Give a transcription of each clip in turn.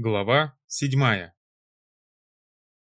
Глава седьмая.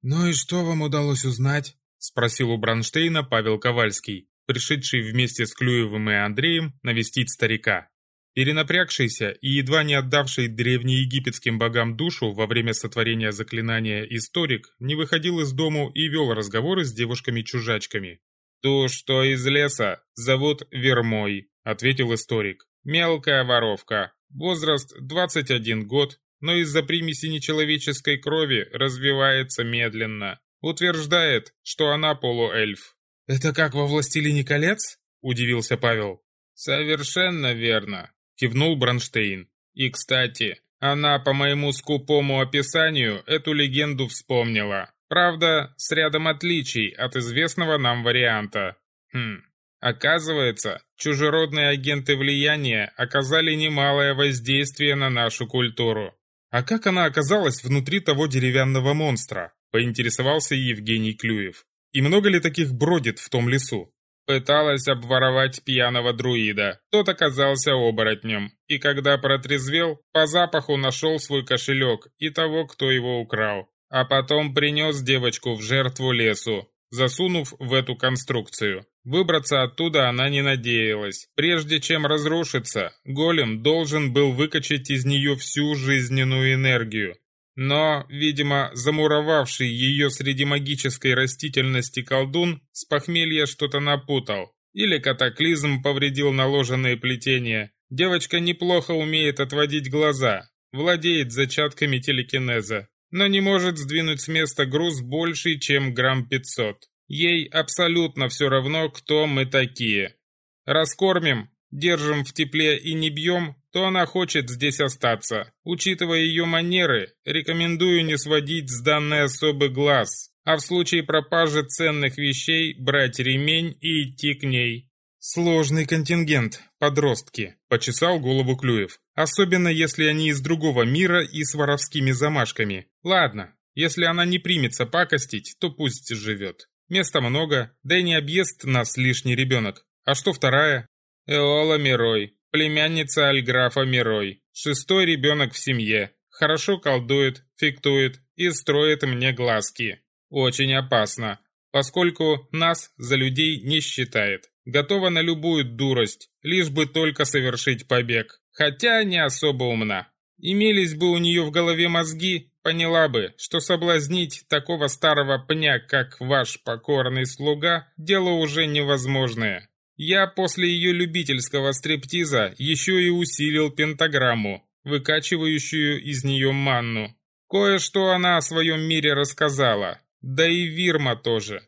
«Ну и что вам удалось узнать?» – спросил у Бронштейна Павел Ковальский, пришедший вместе с Клюевым и Андреем навестить старика. Перенапрягшийся и едва не отдавший древнеегипетским богам душу во время сотворения заклинания историк не выходил из дому и вел разговоры с девушками-чужачками. «Ту, что из леса, зовут Вермой», – ответил историк. «Мелкая воровка. Возраст 21 год, но из-за примеси нечеловеческой крови развивается медленно. Утверждает, что она полуэльф. «Это как во «Властелине колец»?» – удивился Павел. «Совершенно верно», – кивнул Бронштейн. «И, кстати, она по моему скупому описанию эту легенду вспомнила. Правда, с рядом отличий от известного нам варианта. Хм, Оказывается, чужеродные агенты влияния оказали немалое воздействие на нашу культуру. «А как она оказалась внутри того деревянного монстра?» – поинтересовался Евгений Клюев. «И много ли таких бродит в том лесу?» Пыталась обворовать пьяного друида. Тот оказался оборотнем. И когда протрезвел, по запаху нашел свой кошелек и того, кто его украл. А потом принес девочку в жертву лесу, засунув в эту конструкцию. Выбраться оттуда она не надеялась. Прежде чем разрушиться, голем должен был выкачать из нее всю жизненную энергию. Но, видимо, замуровавший ее среди магической растительности колдун с похмелья что-то напутал. Или катаклизм повредил наложенные плетения. Девочка неплохо умеет отводить глаза, владеет зачатками телекинеза, но не может сдвинуть с места груз больший, чем грамм пятьсот. Ей абсолютно все равно, кто мы такие. Раскормим, держим в тепле и не бьем, то она хочет здесь остаться. Учитывая ее манеры, рекомендую не сводить с данной особы глаз, а в случае пропажи ценных вещей брать ремень и идти к ней. «Сложный контингент, подростки», – почесал голову Клюев. «Особенно, если они из другого мира и с воровскими замашками. Ладно, если она не примется пакостить, то пусть живет. Места много, да и не объест нас лишний ребенок. А что вторая? Эола Мирой, племянница Альграфа Мирой. Шестой ребенок в семье. Хорошо колдует, фиктует и строит мне глазки. Очень опасно, поскольку нас за людей не считает. Готова на любую дурость, лишь бы только совершить побег. Хотя не особо умна. Имелись бы у нее в голове мозги, поняла бы, что соблазнить такого старого пня, как ваш покорный слуга, дело уже невозможное. Я после ее любительского стриптиза еще и усилил пентаграмму, выкачивающую из нее манну. Кое-что она о своем мире рассказала, да и Вирма тоже.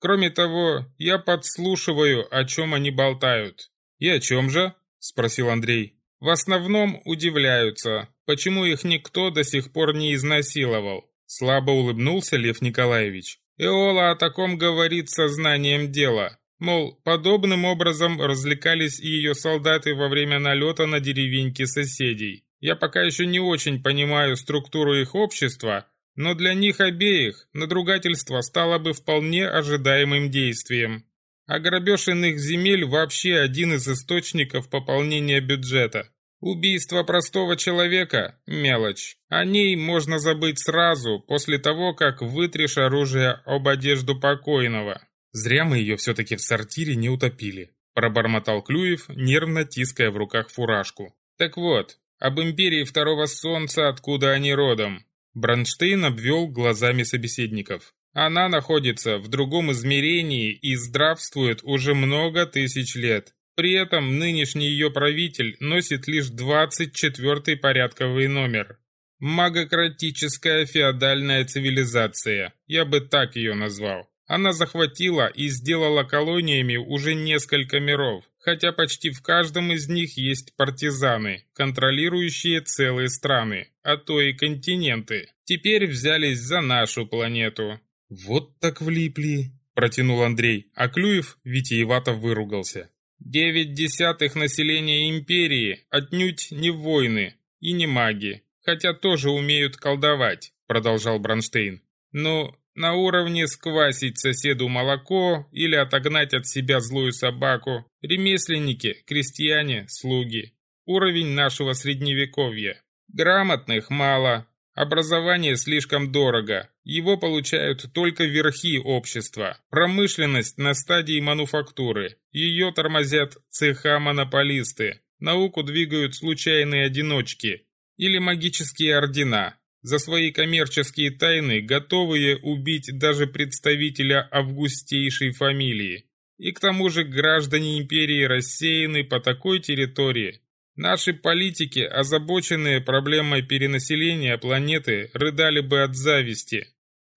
Кроме того, я подслушиваю, о чем они болтают. «И о чем же?» – спросил Андрей. В основном удивляются, почему их никто до сих пор не изнасиловал. Слабо улыбнулся Лев Николаевич. Эола о таком говорит сознанием дела. Мол, подобным образом развлекались и ее солдаты во время налета на деревеньки соседей. Я пока еще не очень понимаю структуру их общества, но для них обеих надругательство стало бы вполне ожидаемым действием. А грабеж иных земель вообще один из источников пополнения бюджета. Убийство простого человека – мелочь. О ней можно забыть сразу, после того, как вытрешь оружие об одежду покойного. Зря мы ее все-таки в сортире не утопили. Пробормотал Клюев, нервно тиская в руках фуражку. Так вот, об империи Второго Солнца, откуда они родом. Бронштейн обвел глазами собеседников. Она находится в другом измерении и здравствует уже много тысяч лет. При этом нынешний ее правитель носит лишь 24-й порядковый номер. Магократическая феодальная цивилизация, я бы так ее назвал. Она захватила и сделала колониями уже несколько миров, хотя почти в каждом из них есть партизаны, контролирующие целые страны, а то и континенты. Теперь взялись за нашу планету. «Вот так влипли», – протянул Андрей, а Клюев витиевато выругался. «Девять десятых населения империи отнюдь не воины и не маги, хотя тоже умеют колдовать», – продолжал Бронштейн. «Ну, на уровне сквасить соседу молоко или отогнать от себя злую собаку, ремесленники, крестьяне, слуги. Уровень нашего средневековья. Грамотных мало, Образование слишком дорого, его получают только верхи общества. Промышленность на стадии мануфактуры, ее тормозят цеха-монополисты. Науку двигают случайные одиночки или магические ордена, за свои коммерческие тайны готовые убить даже представителя августейшей фамилии. И к тому же граждане империи рассеяны по такой территории. Наши политики, озабоченные проблемой перенаселения планеты, рыдали бы от зависти.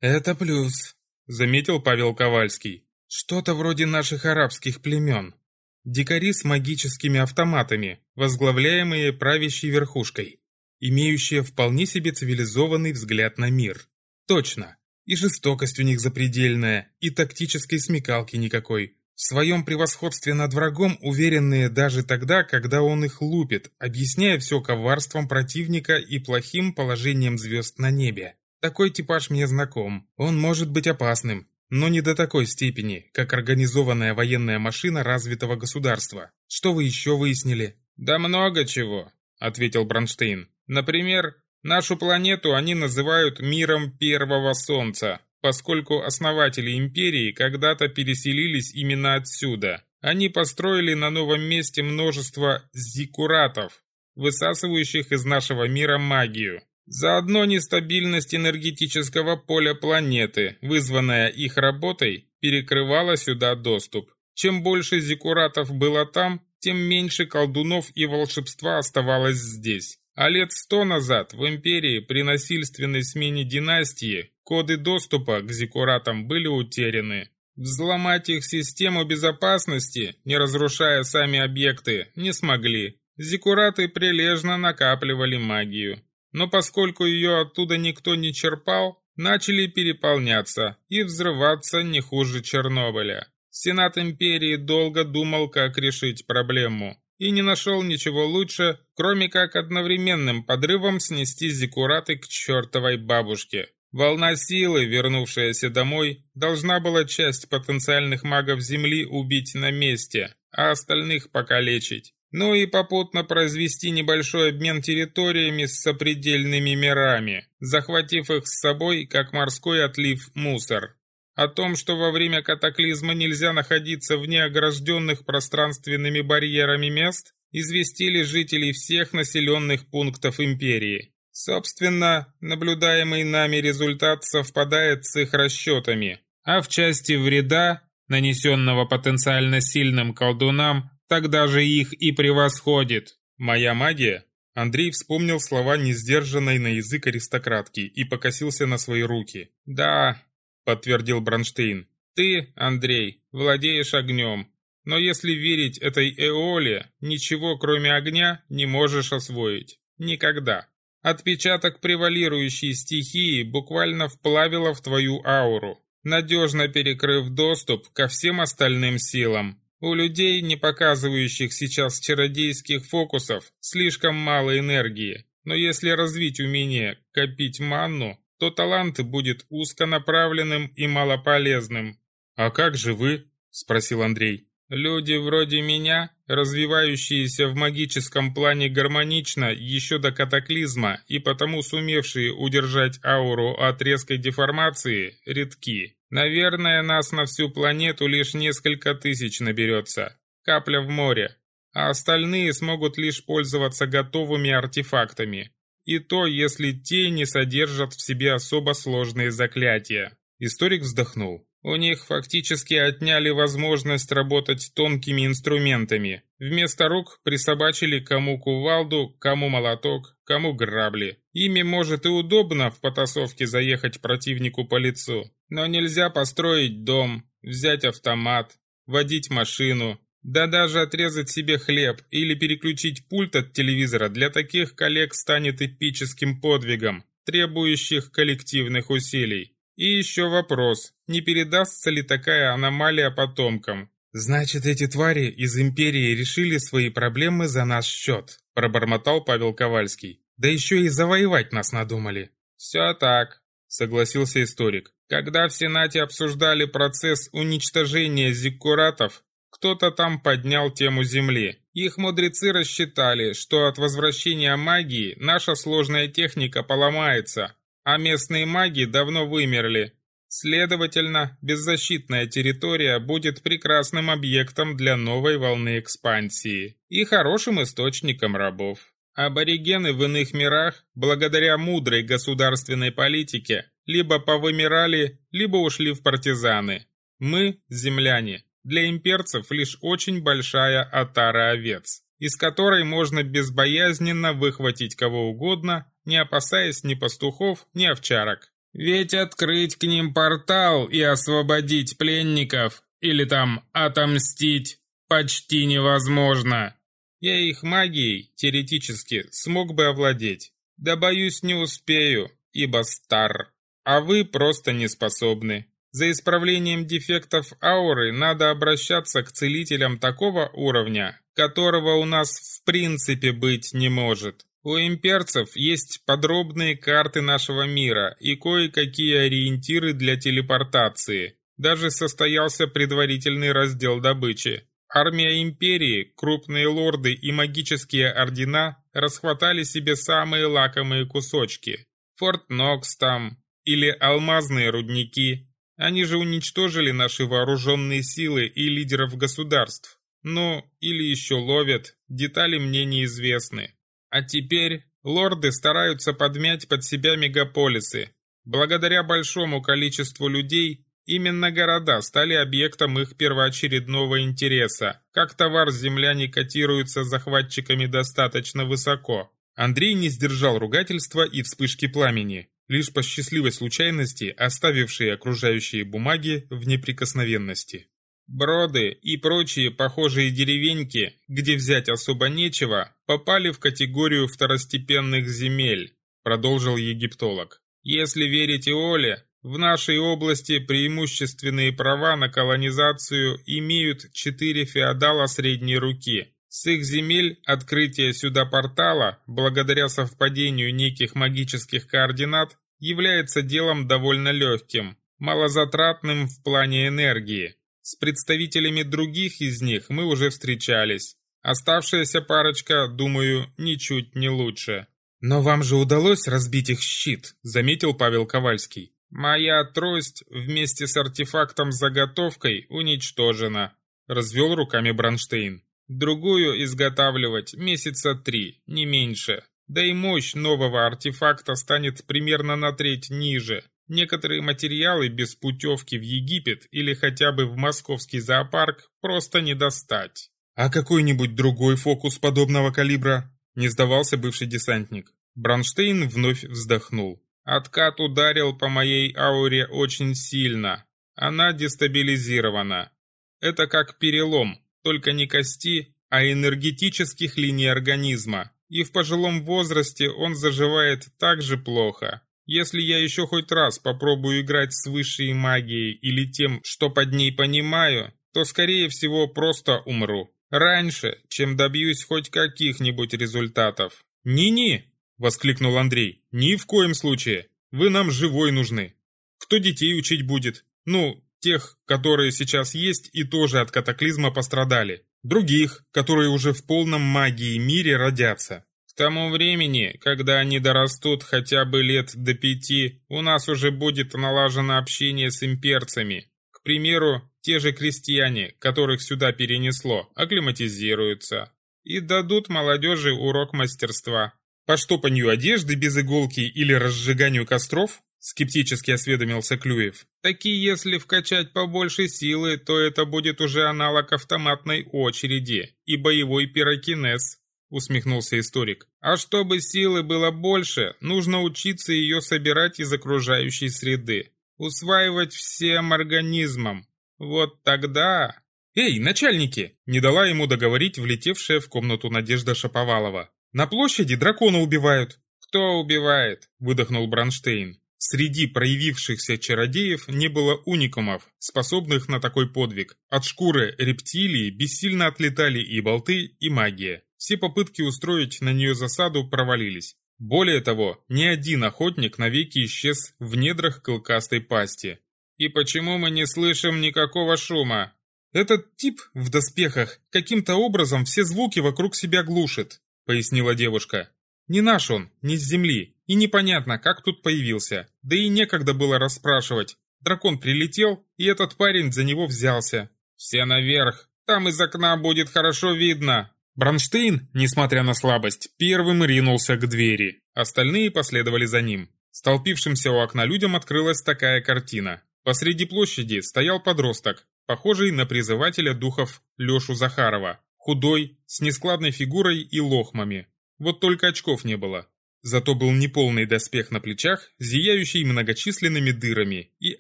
«Это плюс», — заметил Павел Ковальский. «Что-то вроде наших арабских племен. Дикари с магическими автоматами, возглавляемые правящей верхушкой имеющие вполне себе цивилизованный взгляд на мир. Точно. И жестокость у них запредельная, и тактической смекалки никакой. В своем превосходстве над врагом уверенные даже тогда, когда он их лупит, объясняя все коварством противника и плохим положением звезд на небе. Такой типаж мне знаком. Он может быть опасным, но не до такой степени, как организованная военная машина развитого государства. Что вы еще выяснили? Да много чего, ответил Бронштейн. Например, нашу планету они называют миром первого Солнца, поскольку основатели империи когда-то переселились именно отсюда. Они построили на новом месте множество зиккуратов, высасывающих из нашего мира магию. Заодно нестабильность энергетического поля планеты, вызванная их работой, перекрывала сюда доступ. Чем больше зиккуратов было там, тем меньше колдунов и волшебства оставалось здесь. А лет сто назад в империи при насильственной смене династии коды доступа к зиккуратам были утеряны. Взломать их систему безопасности, не разрушая сами объекты, не смогли. Зиккураты прилежно накапливали магию. Но поскольку ее оттуда никто не черпал, начали переполняться и взрываться не хуже Чернобыля. Сенат империи долго думал, как решить проблему и не нашел ничего лучше, кроме как одновременным подрывом снести зиккураты к чертовой бабушке. Волна силы, вернувшаяся домой, должна была часть потенциальных магов Земли убить на месте, а остальных покалечить. Ну и попутно произвести небольшой обмен территориями с сопредельными мирами, захватив их с собой, как морской отлив мусор. О том, что во время катаклизма нельзя находиться вне огражденных пространственными барьерами мест, известили жителей всех населенных пунктов империи. Собственно, наблюдаемый нами результат совпадает с их расчетами, а в части вреда, нанесенного потенциально сильным колдунам, тогда же их и превосходит. Моя магия? Андрей вспомнил слова несдержанной на язык аристократки и покосился на свои руки. Да, подтвердил Бронштейн. Ты, Андрей, владеешь огнем, но если верить этой Эоле, ничего кроме огня не можешь освоить. Никогда. Отпечаток превалирующей стихии буквально вплавило в твою ауру, надежно перекрыв доступ ко всем остальным силам. У людей, не показывающих сейчас чародейских фокусов, слишком мало энергии, но если развить умение копить манну, то талант будет узконаправленным и малополезным. «А как же вы?» – спросил Андрей. «Люди вроде меня, развивающиеся в магическом плане гармонично еще до катаклизма и потому сумевшие удержать ауру от резкой деформации, редки. Наверное, нас на всю планету лишь несколько тысяч наберется. Капля в море. А остальные смогут лишь пользоваться готовыми артефактами. И то, если те не содержат в себе особо сложные заклятия. Историк вздохнул. У них фактически отняли возможность работать тонкими инструментами. Вместо рук присобачили кому кувалду, кому молоток, кому грабли. Ими может и удобно в потасовке заехать противнику по лицу. Но нельзя построить дом, взять автомат, водить машину, да даже отрезать себе хлеб или переключить пульт от телевизора для таких коллег станет эпическим подвигом, требующих коллективных усилий. И еще вопрос, не передастся ли такая аномалия потомкам? «Значит, эти твари из Империи решили свои проблемы за наш счет», пробормотал Павел Ковальский. «Да еще и завоевать нас надумали». «Все так», согласился историк. Когда в Сенате обсуждали процесс уничтожения зиккуратов, Кто-то там поднял тему Земли. Их мудрецы рассчитали, что от возвращения магии наша сложная техника поломается, а местные маги давно вымерли. Следовательно, беззащитная территория будет прекрасным объектом для новой волны экспансии и хорошим источником рабов. Аборигены в иных мирах, благодаря мудрой государственной политике, либо повымирали, либо ушли в партизаны. Мы, земляне, для имперцев лишь очень большая отара овец, из которой можно безбоязненно выхватить кого угодно, не опасаясь ни пастухов, ни овчарок. Ведь открыть к ним портал и освободить пленников, или там отомстить, почти невозможно. Я их магией, теоретически, смог бы овладеть. Да боюсь, не успею, ибо стар. А вы просто не способны. За исправлением дефектов ауры надо обращаться к целителям такого уровня, которого у нас в принципе быть не может. У имперцев есть подробные карты нашего мира и кое-какие ориентиры для телепортации. Даже состоялся предварительный раздел добычи. Армия империи, крупные лорды и магические ордена расхватали себе самые лакомые кусочки. Форт Нокс там, или алмазные рудники. Они же уничтожили наши вооруженные силы и лидеров государств. Ну, или еще ловят, детали мне неизвестны. А теперь лорды стараются подмять под себя мегаполисы. Благодаря большому количеству людей Именно города стали объектом их первоочередного интереса. Как товар земляне котируются захватчиками достаточно высоко. Андрей не сдержал ругательства и вспышки пламени, лишь по счастливой случайности оставившие окружающие бумаги в неприкосновенности. Броды и прочие похожие деревеньки, где взять особо нечего, попали в категорию второстепенных земель, продолжил египтолог. Если верить Иоле, в нашей области преимущественные права на колонизацию имеют четыре феодала средней руки. С их земель открытие сюда портала, благодаря совпадению неких магических координат, является делом довольно легким, малозатратным в плане энергии. С представителями других из них мы уже встречались. Оставшаяся парочка, думаю, ничуть не лучше. «Но вам же удалось разбить их щит», — заметил Павел Ковальский. «Моя трость вместе с артефактом-заготовкой уничтожена», — развел руками Бронштейн. «Другую изготавливать месяца три, не меньше. Да и мощь нового артефакта станет примерно на треть ниже. Некоторые материалы без путевки в Египет или хотя бы в московский зоопарк просто не достать». «А какой-нибудь другой фокус подобного калибра?» — не сдавался бывший десантник. Бронштейн вновь вздохнул. Откат ударил по моей ауре очень сильно. Она дестабилизирована. Это как перелом, только не кости, а энергетических линий организма. И в пожилом возрасте он заживает так же плохо. Если я еще хоть раз попробую играть с высшей магией или тем, что под ней понимаю, то скорее всего просто умру. Раньше, чем добьюсь хоть каких-нибудь результатов. «Ни-ни!» — воскликнул Андрей. «Ни в коем случае. Вы нам живой нужны. Кто детей учить будет? Ну, тех, которые сейчас есть и тоже от катаклизма пострадали. Других, которые уже в полном магии мире родятся. К тому времени, когда они дорастут хотя бы лет до пяти, у нас уже будет налажено общение с имперцами. К примеру, те же крестьяне, которых сюда перенесло, акклиматизируются и дадут молодежи урок мастерства. По штопанию одежды без иголки или разжиганию костров? Скептически осведомился Клюев. Такие, если вкачать побольше силы, то это будет уже аналог автоматной очереди и боевой пирокинез, усмехнулся историк. А чтобы силы было больше, нужно учиться ее собирать из окружающей среды, усваивать всем организмом. Вот тогда... «Эй, начальники!» Не дала ему договорить влетевшая в комнату Надежда Шаповалова. На площади дракона убивают». «Кто убивает?» – выдохнул Бронштейн. Среди проявившихся чародеев не было уникумов, способных на такой подвиг. От шкуры рептилии бессильно отлетали и болты, и магия. Все попытки устроить на нее засаду провалились. Более того, ни один охотник навеки исчез в недрах клыкастой пасти. «И почему мы не слышим никакого шума?» Этот тип в доспехах каким-то образом все звуки вокруг себя глушит, пояснила девушка. Не наш он, не с земли, и непонятно, как тут появился. Да и некогда было расспрашивать. Дракон прилетел, и этот парень за него взялся. «Все наверх, там из окна будет хорошо видно!» Бронштейн, несмотря на слабость, первым ринулся к двери. Остальные последовали за ним. Столпившимся у окна людям открылась такая картина. Посреди площади стоял подросток, похожий на призывателя духов Лешу Захарова, худой, с нескладной фигурой и лохмами. Вот только очков не было. Зато был неполный доспех на плечах, зияющий многочисленными дырами, и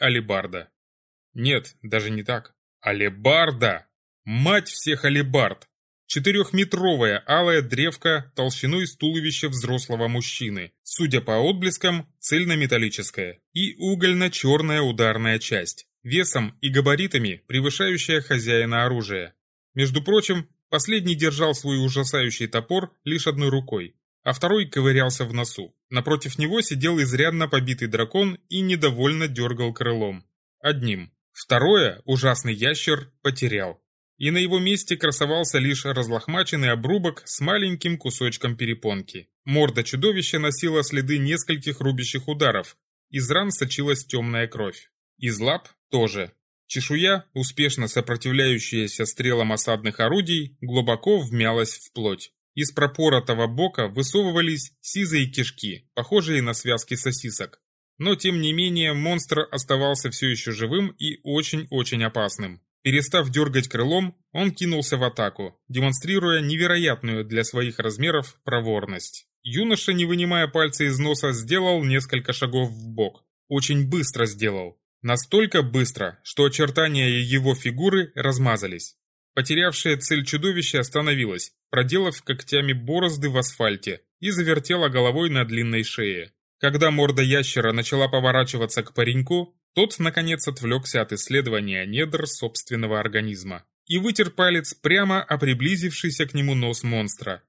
алебарда. Нет, даже не так. Алебарда! Мать всех алебард! Четырехметровая алая древка толщиной с туловища взрослого мужчины, судя по отблескам, цельнометаллическая, и угольно-черная ударная часть, весом и габаритами превышающая хозяина оружия. Между прочим, последний держал свой ужасающий топор лишь одной рукой, а второй ковырялся в носу. Напротив него сидел изрядно побитый дракон и недовольно дергал крылом. Одним. Второе, ужасный ящер, потерял и на его месте красовался лишь разлохмаченный обрубок с маленьким кусочком перепонки. Морда чудовища носила следы нескольких рубящих ударов, из ран сочилась темная кровь. Из лап тоже. Чешуя, успешно сопротивляющаяся стрелам осадных орудий, глубоко вмялась в плоть. Из пропоротого бока высовывались сизые кишки, похожие на связки сосисок. Но тем не менее монстр оставался все еще живым и очень-очень опасным. Перестав дергать крылом, он кинулся в атаку, демонстрируя невероятную для своих размеров проворность. Юноша, не вынимая пальца из носа, сделал несколько шагов в бок. Очень быстро сделал. Настолько быстро, что очертания его фигуры размазались. Потерявшее цель чудовище остановилось, проделав когтями борозды в асфальте, и завертела головой на длинной шее. Когда морда ящера начала поворачиваться к пареньку, тот, наконец, отвлекся от исследования недр собственного организма и вытер палец прямо о приблизившийся к нему нос монстра.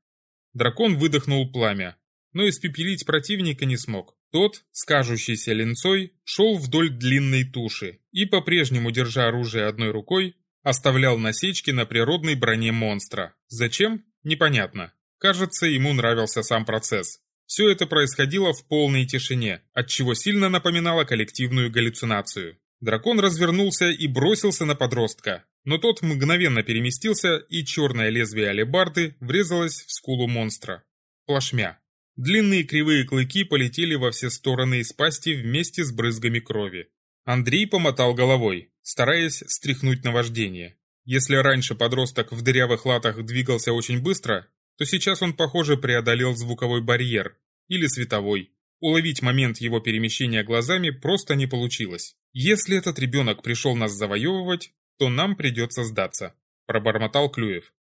Дракон выдохнул пламя, но испепелить противника не смог. Тот, скажущийся линцой, шел вдоль длинной туши и, по-прежнему держа оружие одной рукой, оставлял насечки на природной броне монстра. Зачем? Непонятно. Кажется, ему нравился сам процесс. Все это происходило в полной тишине, отчего сильно напоминало коллективную галлюцинацию. Дракон развернулся и бросился на подростка, но тот мгновенно переместился, и черное лезвие алебарды врезалось в скулу монстра. Плашмя. Длинные кривые клыки полетели во все стороны из пасти вместе с брызгами крови. Андрей помотал головой, стараясь стряхнуть наваждение. Если раньше подросток в дырявых латах двигался очень быстро, то сейчас он, похоже, преодолел звуковой барьер, или световой. Уловить момент его перемещения глазами просто не получилось. Если этот ребенок пришел нас завоевывать, то нам придется сдаться, пробормотал Клюев.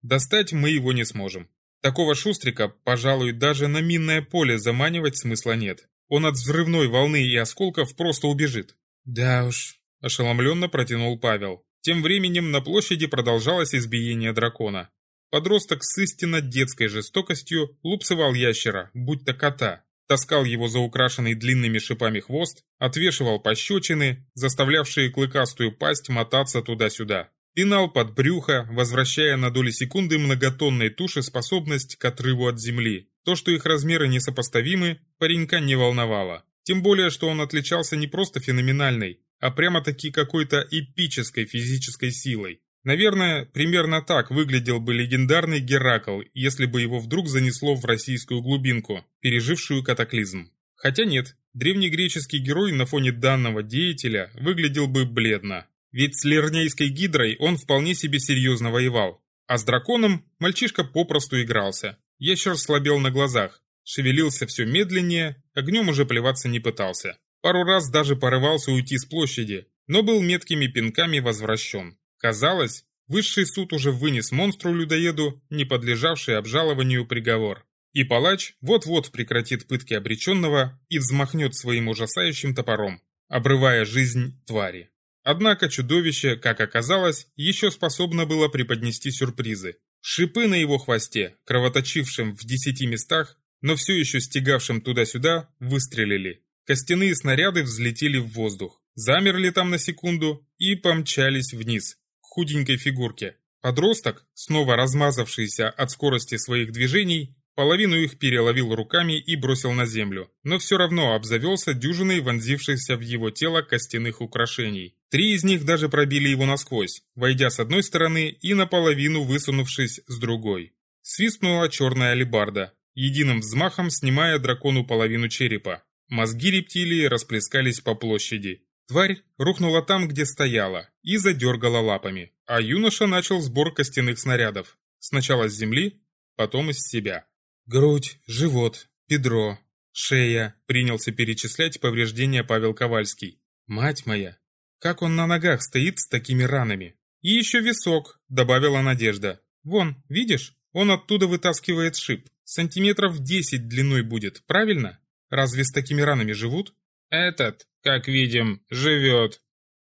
Достать мы его не сможем. Такого шустрика, пожалуй, даже на минное поле заманивать смысла нет. Он от взрывной волны и осколков просто убежит. Да уж, ошеломленно протянул Павел. Тем временем на площади продолжалось избиение дракона. Подросток с истинно детской жестокостью лупцевал ящера, будь то кота, таскал его за украшенный длинными шипами хвост, отвешивал пощечины, заставлявшие клыкастую пасть мотаться туда-сюда. Пинал под брюхо, возвращая на доли секунды многотонной туши способность к отрыву от земли. То, что их размеры несопоставимы, паренька не волновало. Тем более, что он отличался не просто феноменальной, а прямо-таки какой-то эпической физической силой. Наверное, примерно так выглядел бы легендарный Геракл, если бы его вдруг занесло в российскую глубинку, пережившую катаклизм. Хотя нет, древнегреческий герой на фоне данного деятеля выглядел бы бледно. Ведь с Лернейской гидрой он вполне себе серьезно воевал. А с драконом мальчишка попросту игрался. Ящер слабел на глазах, шевелился все медленнее, огнем уже плеваться не пытался. Пару раз даже порывался уйти с площади, но был меткими пинками возвращен. Казалось, высший суд уже вынес монстру-людоеду, не подлежавший обжалованию приговор. И палач вот-вот прекратит пытки обреченного и взмахнет своим ужасающим топором, обрывая жизнь твари. Однако чудовище, как оказалось, еще способно было преподнести сюрпризы. Шипы на его хвосте, кровоточившим в десяти местах, но все еще стегавшим туда-сюда, выстрелили. Костяные снаряды взлетели в воздух, замерли там на секунду и помчались вниз, худенькой фигурке. Подросток, снова размазавшийся от скорости своих движений, половину их переловил руками и бросил на землю, но все равно обзавелся дюжиной вонзившихся в его тело костяных украшений. Три из них даже пробили его насквозь, войдя с одной стороны и наполовину высунувшись с другой. Свистнула черная алебарда, единым взмахом снимая дракону половину черепа. Мозги рептилии расплескались по площади. Тварь рухнула там, где стояла, и задергала лапами, а юноша начал сбор костяных снарядов. Сначала с земли, потом из себя. Грудь, живот, бедро, шея, принялся перечислять повреждения Павел Ковальский. Мать моя, как он на ногах стоит с такими ранами. И еще висок, добавила Надежда. Вон, видишь, он оттуда вытаскивает шип. Сантиметров десять длиной будет, правильно? Разве с такими ранами живут? Этот, как видим, живет,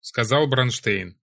сказал Бронштейн.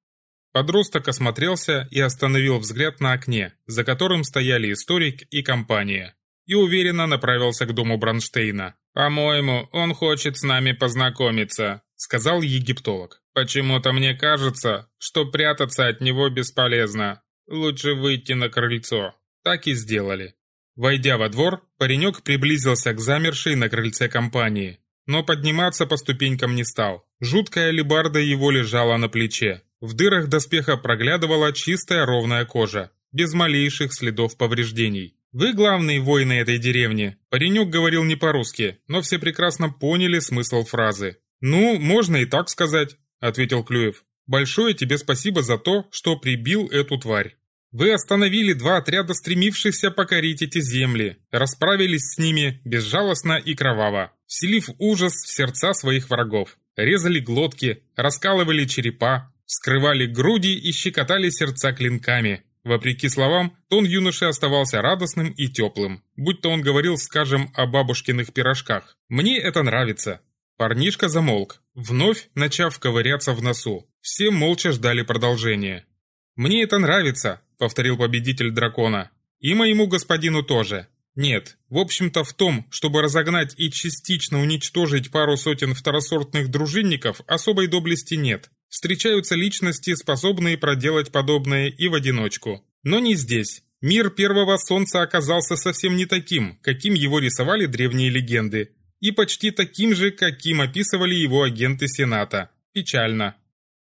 Подросток осмотрелся и остановил взгляд на окне, за которым стояли историк и компания, и уверенно направился к дому Бронштейна. «По-моему, он хочет с нами познакомиться», — сказал египтолог. «Почему-то мне кажется, что прятаться от него бесполезно. Лучше выйти на крыльцо». Так и сделали. Войдя во двор, паренек приблизился к замершей на крыльце компании, но подниматься по ступенькам не стал. Жуткая лебарда его лежала на плече. В дырах доспеха проглядывала чистая ровная кожа, без малейших следов повреждений. «Вы главные воины этой деревни», – паренек говорил не по-русски, но все прекрасно поняли смысл фразы. «Ну, можно и так сказать», – ответил Клюев. «Большое тебе спасибо за то, что прибил эту тварь. Вы остановили два отряда, стремившихся покорить эти земли, расправились с ними безжалостно и кроваво, вселив ужас в сердца своих врагов, резали глотки, раскалывали черепа, скрывали груди и щекотали сердца клинками. Вопреки словам, тон юноши оставался радостным и теплым, будь то он говорил, скажем, о бабушкиных пирожках. «Мне это нравится». Парнишка замолк, вновь начав ковыряться в носу. Все молча ждали продолжения. «Мне это нравится», — повторил победитель дракона. «И моему господину тоже. Нет, в общем-то в том, чтобы разогнать и частично уничтожить пару сотен второсортных дружинников, особой доблести нет. Встречаются личности, способные проделать подобное и в одиночку. Но не здесь. Мир Первого Солнца оказался совсем не таким, каким его рисовали древние легенды. И почти таким же, каким описывали его агенты Сената. Печально.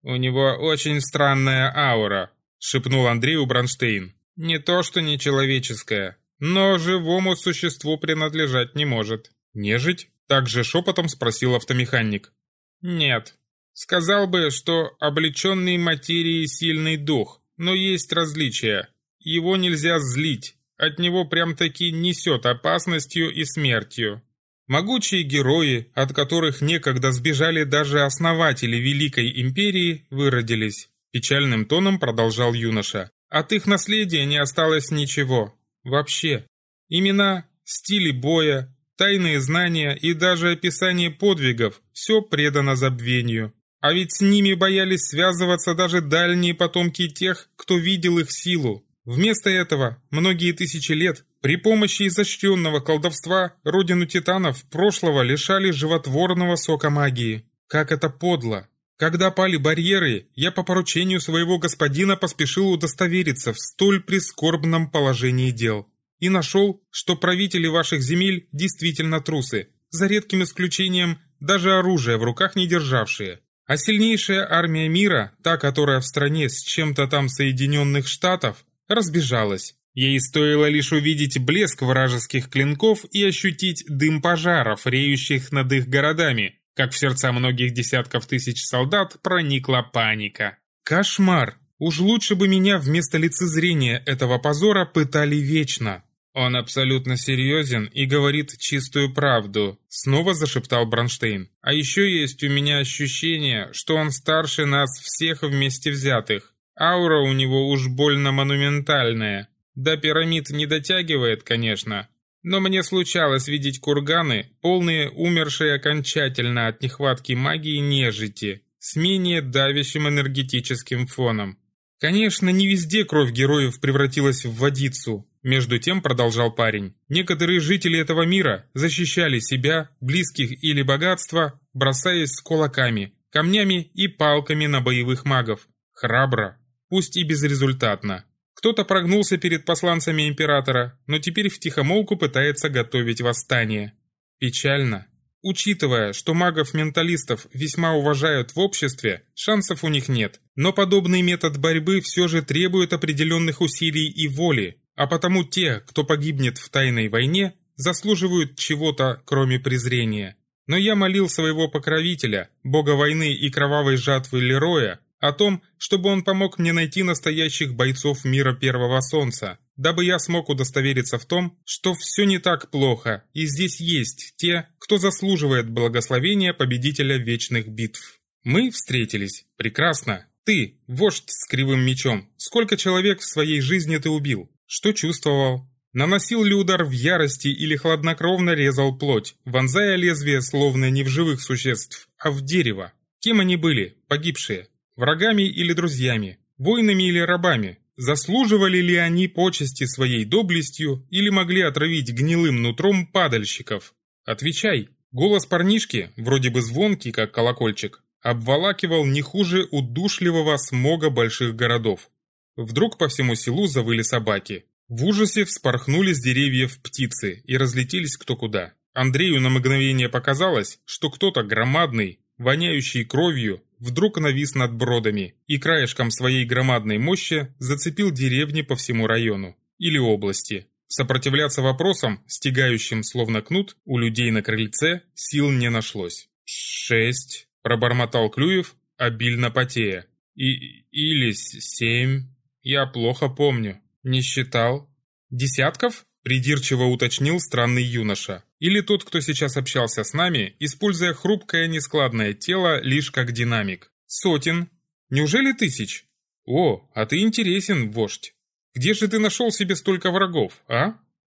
«У него очень странная аура», – шепнул Андрею Бронштейн. «Не то что нечеловеческое, но живому существу принадлежать не может». «Нежить?» – также шепотом спросил автомеханик. «Нет», Сказал бы, что облеченный материей сильный дух, но есть различия. Его нельзя злить, от него прям-таки несет опасностью и смертью. Могучие герои, от которых некогда сбежали даже основатели Великой Империи, выродились. Печальным тоном продолжал юноша. От их наследия не осталось ничего. Вообще. Имена, стили боя, тайные знания и даже описание подвигов – все предано забвению. А ведь с ними боялись связываться даже дальние потомки тех, кто видел их силу. Вместо этого, многие тысячи лет, при помощи изощренного колдовства, родину титанов прошлого лишали животворного сока магии. Как это подло! Когда пали барьеры, я по поручению своего господина поспешил удостовериться в столь прискорбном положении дел. И нашел, что правители ваших земель действительно трусы, за редким исключением даже оружие в руках не державшие. А сильнейшая армия мира, та, которая в стране с чем-то там Соединенных Штатов, разбежалась. Ей стоило лишь увидеть блеск вражеских клинков и ощутить дым пожаров, реющих над их городами, как в сердца многих десятков тысяч солдат проникла паника. Кошмар! Уж лучше бы меня вместо лицезрения этого позора пытали вечно. «Он абсолютно серьезен и говорит чистую правду», — снова зашептал Бронштейн. «А еще есть у меня ощущение, что он старше нас всех вместе взятых. Аура у него уж больно монументальная. До пирамид не дотягивает, конечно, но мне случалось видеть курганы, полные умершие окончательно от нехватки магии нежити, с менее давящим энергетическим фоном. Конечно, не везде кровь героев превратилась в водицу, между тем продолжал парень. Некоторые жители этого мира защищали себя, близких или богатство, бросаясь с кулаками, камнями и палками на боевых магов. Храбро. пусть и безрезультатно. Кто-то прогнулся перед посланцами императора, но теперь втихомолку пытается готовить восстание. Печально. Учитывая, что магов-менталистов весьма уважают в обществе, шансов у них нет. Но подобный метод борьбы все же требует определенных усилий и воли, а потому те, кто погибнет в тайной войне, заслуживают чего-то, кроме презрения. Но я молил своего покровителя, бога войны и кровавой жатвы Лероя, о том, чтобы он помог мне найти настоящих бойцов мира Первого Солнца, дабы я смог удостовериться в том, что все не так плохо, и здесь есть те, кто заслуживает благословения победителя вечных битв. Мы встретились. Прекрасно. Ты, вождь с кривым мечом, сколько человек в своей жизни ты убил? Что чувствовал? Наносил ли удар в ярости или хладнокровно резал плоть, вонзая лезвие словно не в живых существ, а в дерево? Кем они были, погибшие? Врагами или друзьями? Воинами или рабами? Заслуживали ли они почести своей доблестью или могли отравить гнилым нутром падальщиков? Отвечай. Голос парнишки, вроде бы звонкий, как колокольчик, обволакивал не хуже удушливого смога больших городов. Вдруг по всему селу завыли собаки. В ужасе вспорхнули с деревьев птицы и разлетелись кто куда. Андрею на мгновение показалось, что кто-то громадный, воняющий кровью, вдруг навис над бродами и краешком своей громадной мощи зацепил деревни по всему району или области. Сопротивляться вопросам, стягающим словно кнут, у людей на крыльце сил не нашлось. «Шесть», – пробормотал Клюев, обильно потея. «И... или семь. Я плохо помню. Не считал». «Десятков?» – придирчиво уточнил странный юноша. Или тот, кто сейчас общался с нами, используя хрупкое нескладное тело лишь как динамик. Сотен. Неужели тысяч? О, а ты интересен, вождь. Где же ты нашел себе столько врагов, а?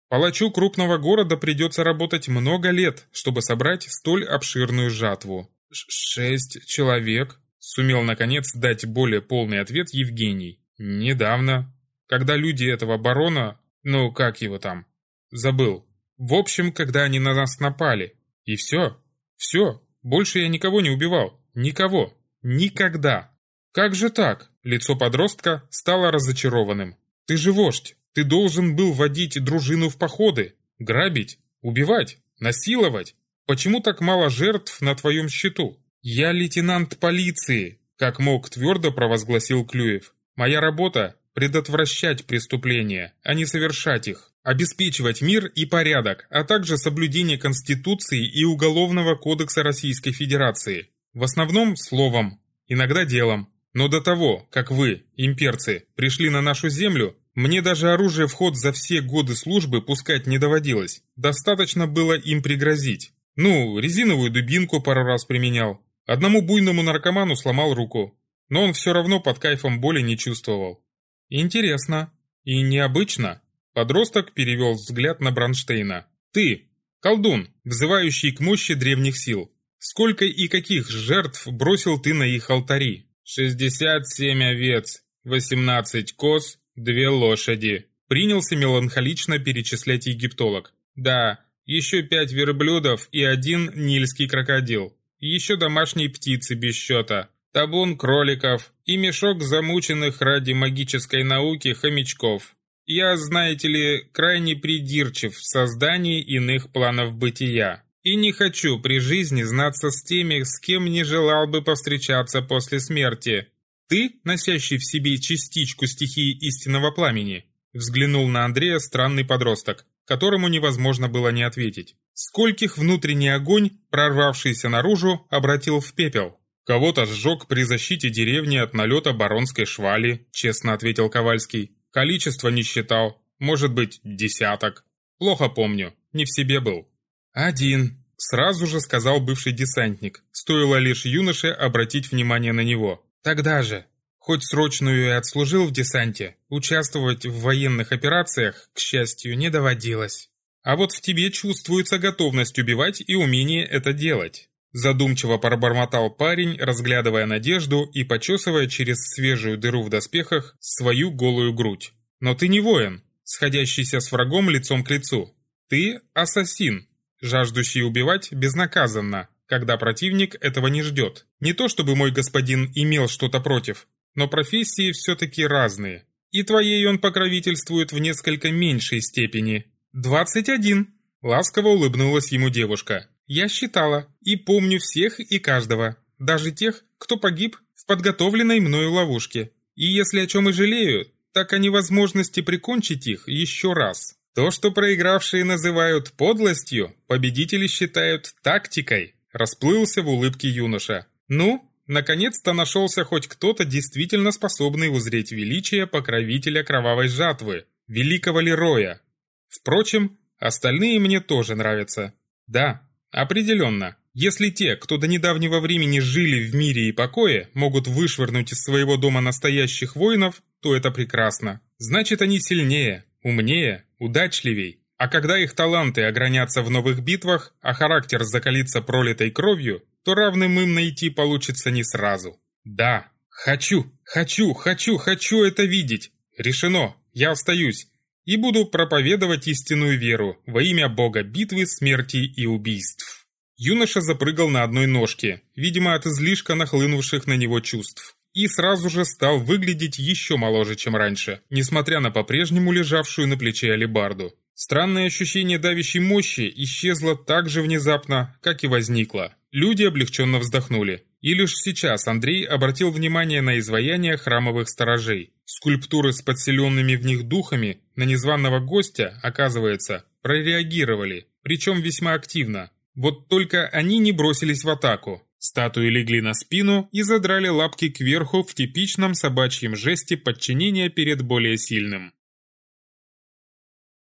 Палачу крупного города придется работать много лет, чтобы собрать столь обширную жатву. «Шесть человек», — сумел наконец дать более полный ответ Евгений. «Недавно. Когда люди этого барона, ну как его там, забыл, в общем, когда они на нас напали. И все. Все. Больше я никого не убивал. Никого. Никогда. Как же так? Лицо подростка стало разочарованным. Ты же вождь. Ты должен был водить дружину в походы. Грабить. Убивать. Насиловать. Почему так мало жертв на твоем счету? Я лейтенант полиции, как мог твердо провозгласил Клюев. Моя работа – предотвращать преступления, а не совершать их обеспечивать мир и порядок, а также соблюдение Конституции и Уголовного кодекса Российской Федерации. В основном словом, иногда делом. Но до того, как вы, имперцы, пришли на нашу землю, мне даже оружие в ход за все годы службы пускать не доводилось. Достаточно было им пригрозить. Ну, резиновую дубинку пару раз применял. Одному буйному наркоману сломал руку. Но он все равно под кайфом боли не чувствовал. Интересно. И необычно. Подросток перевел взгляд на Бронштейна. «Ты, колдун, взывающий к мощи древних сил, сколько и каких жертв бросил ты на их алтари?» «Шестьдесят семь овец, восемнадцать коз, две лошади», принялся меланхолично перечислять египтолог. «Да, еще пять верблюдов и один нильский крокодил. Еще домашние птицы без счета, табун кроликов и мешок замученных ради магической науки хомячков. Я, знаете ли, крайне придирчив в создании иных планов бытия. И не хочу при жизни знаться с теми, с кем не желал бы повстречаться после смерти. Ты, носящий в себе частичку стихии истинного пламени, взглянул на Андрея странный подросток, которому невозможно было не ответить. Скольких внутренний огонь, прорвавшийся наружу, обратил в пепел? Кого-то сжег при защите деревни от налета баронской швали, честно ответил Ковальский. Количество не считал. Может быть, десяток. Плохо помню. Не в себе был. Один. Сразу же сказал бывший десантник. Стоило лишь юноше обратить внимание на него. Тогда же. Хоть срочную и отслужил в десанте, участвовать в военных операциях, к счастью, не доводилось. А вот в тебе чувствуется готовность убивать и умение это делать. Задумчиво пробормотал парень, разглядывая Надежду и почесывая через свежую дыру в доспехах свою голую грудь. «Но ты не воин, сходящийся с врагом лицом к лицу. Ты ассасин, жаждущий убивать безнаказанно, когда противник этого не ждет. Не то чтобы мой господин имел что-то против, но профессии все-таки разные. И твоей он покровительствует в несколько меньшей степени. «Двадцать один!» – ласково улыбнулась ему девушка. «Я считала и помню всех и каждого, даже тех, кто погиб в подготовленной мною ловушке. И если о чем и жалею, так о невозможности прикончить их еще раз. То, что проигравшие называют подлостью, победители считают тактикой», – расплылся в улыбке юноша. «Ну, наконец-то нашелся хоть кто-то, действительно способный узреть величие покровителя кровавой жатвы, великого Лероя. Впрочем, остальные мне тоже нравятся. Да, определенно. Если те, кто до недавнего времени жили в мире и покое, могут вышвырнуть из своего дома настоящих воинов, то это прекрасно. Значит, они сильнее, умнее, удачливей. А когда их таланты огранятся в новых битвах, а характер закалится пролитой кровью, то равным им найти получится не сразу. Да, хочу, хочу, хочу, хочу это видеть. Решено, я остаюсь и буду проповедовать истинную веру во имя Бога битвы, смерти и убийств». Юноша запрыгал на одной ножке, видимо от излишка нахлынувших на него чувств, и сразу же стал выглядеть еще моложе, чем раньше, несмотря на по-прежнему лежавшую на плече алебарду. Странное ощущение давящей мощи исчезло так же внезапно, как и возникло. Люди облегченно вздохнули. И лишь сейчас Андрей обратил внимание на изваяния храмовых сторожей. Скульптуры с подселенными в них духами на незваного гостя, оказывается, прореагировали, причем весьма активно. Вот только они не бросились в атаку. Статуи легли на спину и задрали лапки кверху в типичном собачьем жесте подчинения перед более сильным.